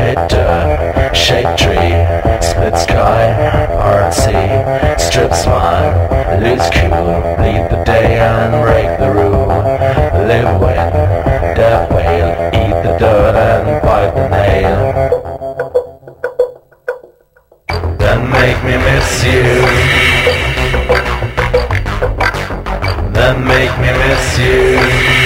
Hitter, uh, shake tree, sky, artsy, strip smile, lose cool, lead the day and break the rule. Live win, death whale, eat the dirt and bite the nail. Then make me miss you. Then make me miss you.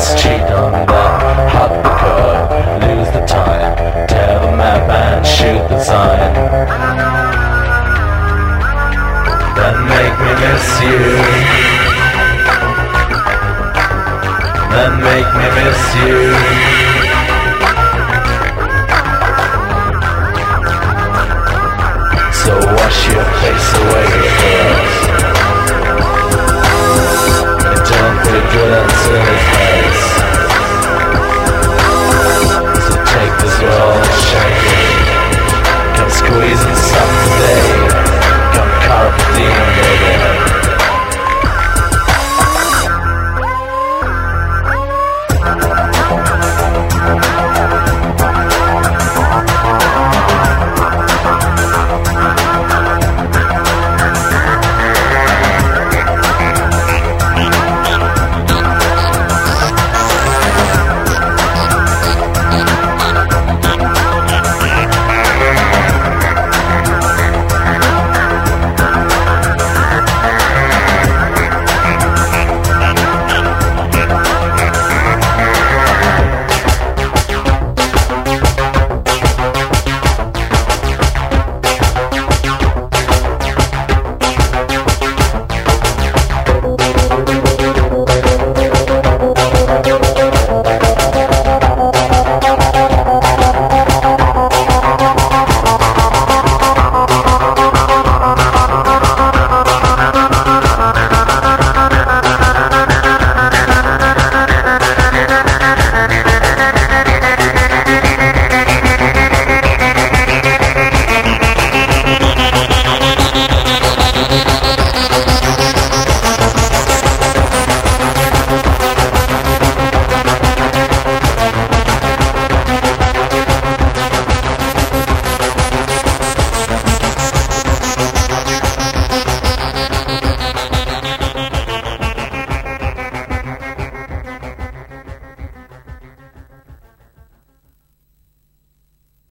This, cheat on that, hot the lose the time, tear the map and shoot the sign. Then make me miss you. Then make me miss you.